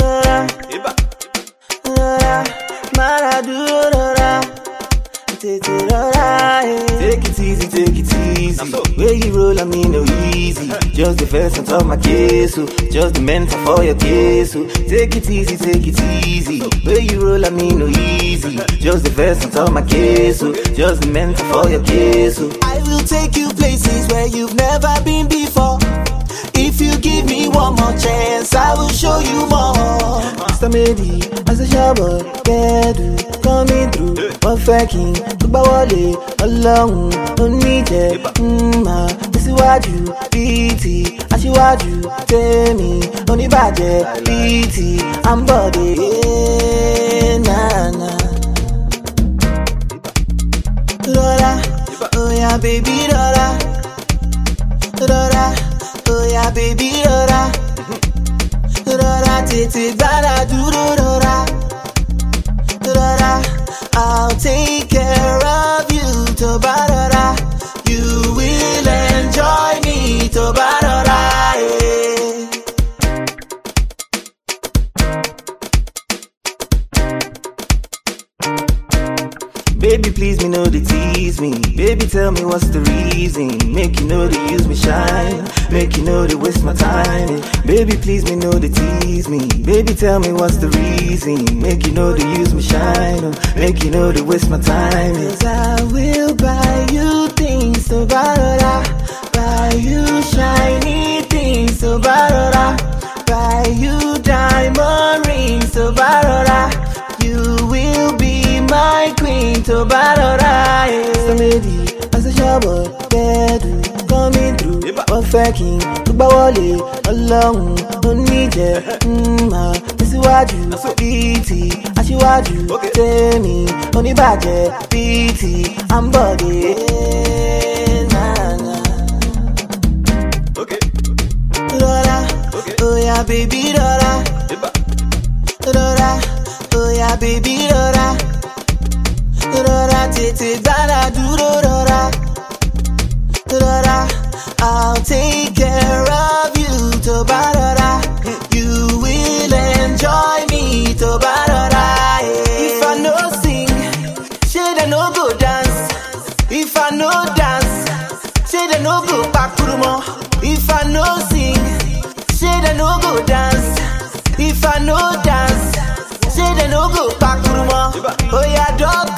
Rọra, rọra, Maradona. Tètè rọra, eh. Take it easy, take it easy. Where you roll, I mean no easy. Just the first on top my case, so just the mentor for your case. So take it easy, take it easy. Where you roll, I mean no easy. Just the first on top my case, so just the mentor for your case. I will take you places where you've never been before. Chance, I will show you more. Mr. Medi, as a shower, Bedu, coming through. Wọ́n fẹ́ kí n tó gbá wọlé ọlọ́run oníjẹ mma tẹ̀síwájú bíi ti aṣíwájú tèmi oníbàjẹ́ bíi ti àǹbọ̀dé nànà. Rọra, oya baby rọra. Rọra, oya baby rọra. Rọra tètè gbára dúró. Rọra, Baby, please me know they tease me. Baby, tell me what's the reason. Make you know they use me shine. Make you know they waste my time. Baby, please me know they tease me. Baby, tell me what's the reason. Make you know they use me shine. Make you know they waste my time. Cause I will buy you things to barora. Buy you shiny things barora. Buy fẹ́ kí n gbá wọlé ọlọ́run oníjẹ mma tẹ̀síwájú bíi ti aṣíwájú tèmi oníbàjẹ́ bíi ti àǹbọ̀dé. Rọra, oya baby rọra. Rọra, oya baby rọra. Rọra tètè gbára dúró. Rọra, I'll take care of you to barara. You will enjoy me to barara. If I no sing, she I no go dance. If I no dance, she I no go back. If I no sing, she I no go dance. If I no dance, she I no go back. Oh yeah, dog.